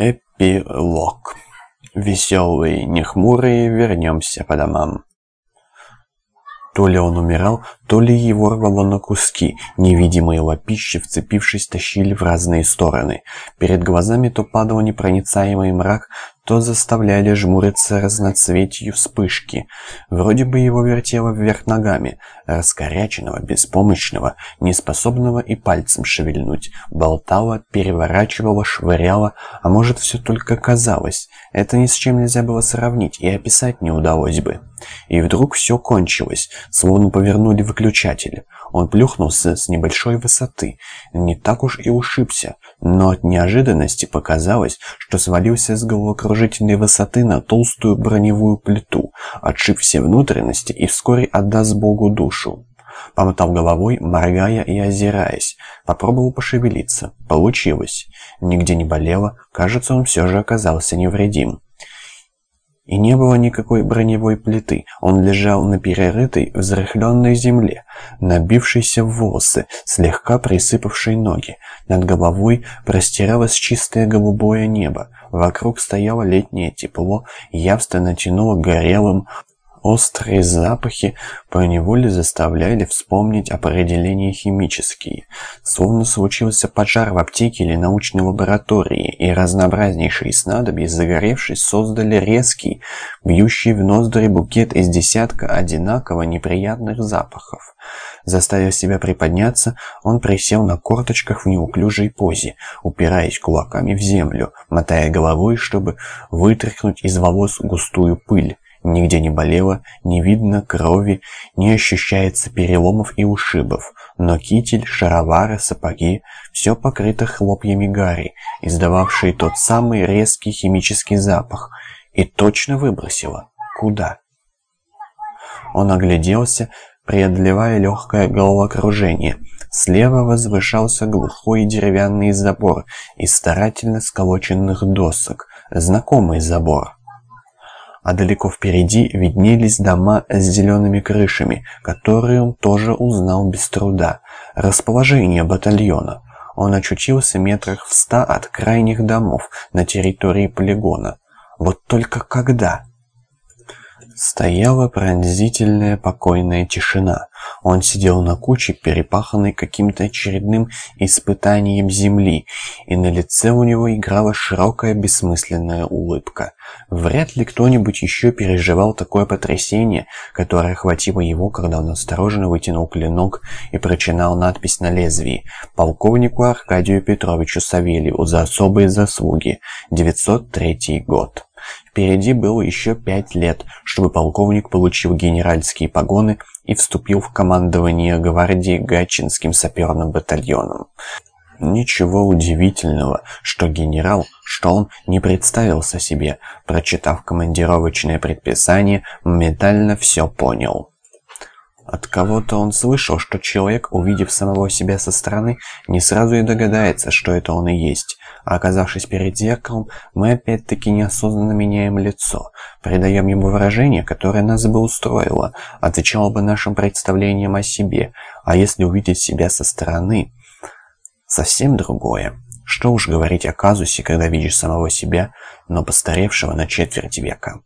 Эпилог. Веселые, нехмурые, вернемся по домам. То ли он умирал, то ли его рвало на куски. Невидимые лапищи, вцепившись, тащили в разные стороны. Перед глазами то падал непроницаемый мрак, то заставляли жмуриться разноцветью вспышки. Вроде бы его вертело вверх ногами, раскоряченного, беспомощного, неспособного и пальцем шевельнуть. Болтало, переворачивало, швыряло, а может все только казалось. Это ни с чем нельзя было сравнить и описать не удалось бы. И вдруг все кончилось, словно повернули выключатель. Он плюхнулся с небольшой высоты. Не так уж и ушибся, но от неожиданности показалось, что свалился с головокружительной высоты на толстую броневую плиту, отшиб все внутренности и вскоре отдаст Богу душу. Помотал головой, моргая и озираясь. Попробовал пошевелиться. Получилось. Нигде не болело, кажется, он все же оказался невредим. И не было никакой броневой плиты. Он лежал на перерытой, взрыхленной земле, набившейся в волосы, слегка присыпавшей ноги. Над головой простиралось чистое голубое небо. Вокруг стояло летнее тепло, явственно тянуло горелым, Острые запахи поневоле заставляли вспомнить определения химические. Словно случился пожар в аптеке или научной лаборатории, и разнообразнейшие снадобья, загоревшись, создали резкий, бьющий в ноздри букет из десятка одинаково неприятных запахов. Заставив себя приподняться, он присел на корточках в неуклюжей позе, упираясь кулаками в землю, мотая головой, чтобы вытряхнуть из волос густую пыль. Нигде не болело, не видно крови, не ощущается переломов и ушибов, но китель, шаровары, сапоги – все покрыто хлопьями гари, издававшие тот самый резкий химический запах, и точно выбросило. Куда? Он огляделся, преодолевая легкое головокружение. Слева возвышался глухой деревянный забор из старательно сколоченных досок, знакомый забор а далеко впереди виднелись дома с зелеными крышами, которые он тоже узнал без труда. Расположение батальона. Он очутился метрах в ста от крайних домов на территории полигона. Вот только когда? Стояла пронзительная покойная тишина. Он сидел на куче, перепаханной каким-то очередным испытанием земли, и на лице у него играла широкая бессмысленная улыбка. Вряд ли кто-нибудь еще переживал такое потрясение, которое охватило его, когда он осторожно вытянул клинок и прочинал надпись на лезвии «Полковнику Аркадию Петровичу Савельеву за особые заслуги, 903 год». Впереди было еще пять лет, чтобы полковник получил генеральские погоны и вступил в командование гвардии Гатчинским саперным батальоном. Ничего удивительного, что генерал, что он не представился себе, прочитав командировочное предписание, моментально все понял. От кого-то он слышал, что человек, увидев самого себя со стороны, не сразу и догадается, что это он и есть. А оказавшись перед зеркалом, мы опять-таки неосознанно меняем лицо, придаем ему выражение, которое нас бы устроило, отвечало бы нашим представлениям о себе. А если увидеть себя со стороны, совсем другое. Что уж говорить о казусе, когда видишь самого себя, но постаревшего на четверть века.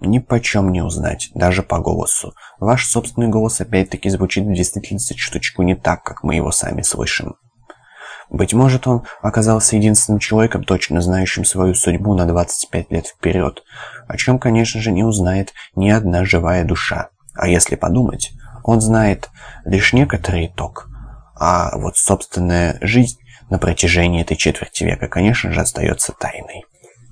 Ни почем не узнать, даже по голосу. Ваш собственный голос опять-таки звучит в действительности чуточку не так, как мы его сами слышим. Быть может, он оказался единственным человеком, точно знающим свою судьбу на 25 лет вперед, о чем, конечно же, не узнает ни одна живая душа. А если подумать, он знает лишь некоторый итог, а вот собственная жизнь на протяжении этой четверти века, конечно же, остается тайной.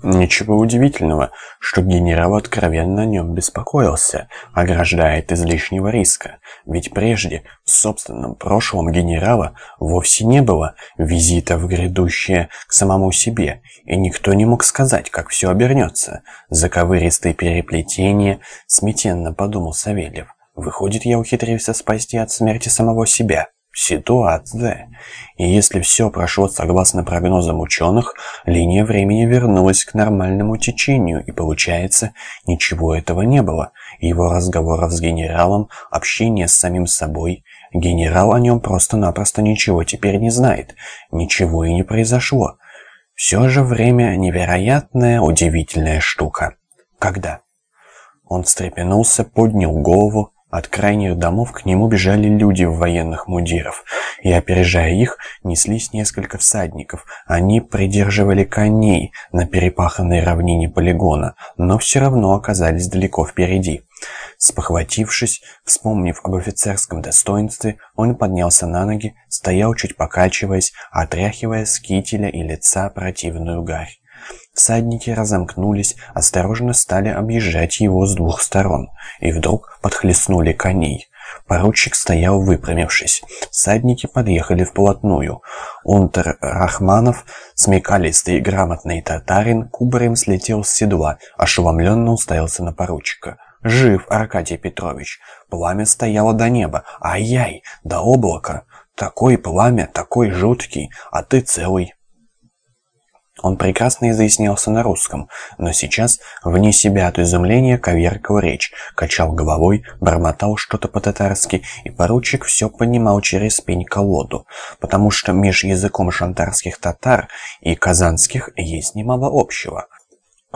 Ничего удивительного, что генерал откровенно о нем беспокоился, ограждая от излишнего риска. Ведь прежде, в собственном прошлом генерала, вовсе не было визита в грядущее к самому себе, и никто не мог сказать, как все обернется. Заковыристые переплетения, смятенно подумал Савельев. Выходит, я ухитрился спасти от смерти самого себя ситуация. И если все прошло согласно прогнозам ученых, линия времени вернулась к нормальному течению, и получается, ничего этого не было. Его разговоров с генералом, общение с самим собой. Генерал о нем просто-напросто ничего теперь не знает. Ничего и не произошло. Все же время невероятная, удивительная штука. Когда? Он встрепенулся, поднял голову. От крайних домов к нему бежали люди в военных мундиров, и, опережая их, неслись несколько всадников. Они придерживали коней на перепаханной равнине полигона, но все равно оказались далеко впереди. Спохватившись, вспомнив об офицерском достоинстве, он поднялся на ноги, стоял чуть покачиваясь, отряхивая с кителя и лица противную гарь. Всадники разомкнулись, осторожно стали объезжать его с двух сторон, и вдруг подхлестнули коней. Поручик стоял выпрямившись. Всадники подъехали вплотную. Унтер Рахманов, смекалистый и грамотный татарин, кубарем слетел с седла, ошеломленно уставился на поручика. «Жив, Аркадий Петрович! Пламя стояло до неба! Ай-яй! До облака! Такой пламя, такой жуткий, а ты целый!» Он прекрасно изъяснялся на русском, но сейчас, вне себя от изумления, коверкал речь, качал головой, бормотал что-то по-татарски, и поручик все понимал через пень-колоду, потому что между языком шантарских татар и казанских есть немало общего.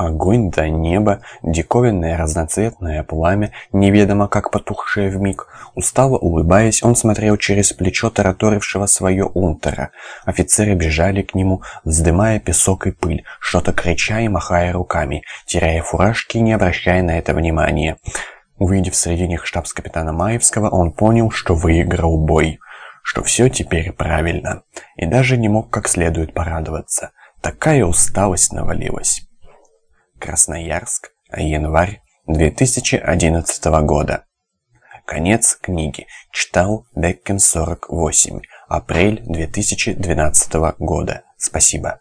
Огонь до неба, диковинное разноцветное пламя, неведомо как потухшее вмиг. Устало улыбаясь, он смотрел через плечо тараторившего свое унтера. Офицеры бежали к нему, вздымая песок и пыль, что-то крича и махая руками, теряя фуражки и не обращая на это внимания. Увидев среди них штабс-капитана Маевского, он понял, что выиграл бой, что все теперь правильно, и даже не мог как следует порадоваться. Такая усталость навалилась. Красноярск, январь 2011 года. Конец книги. Читал Беккин 48. Апрель 2012 года. Спасибо.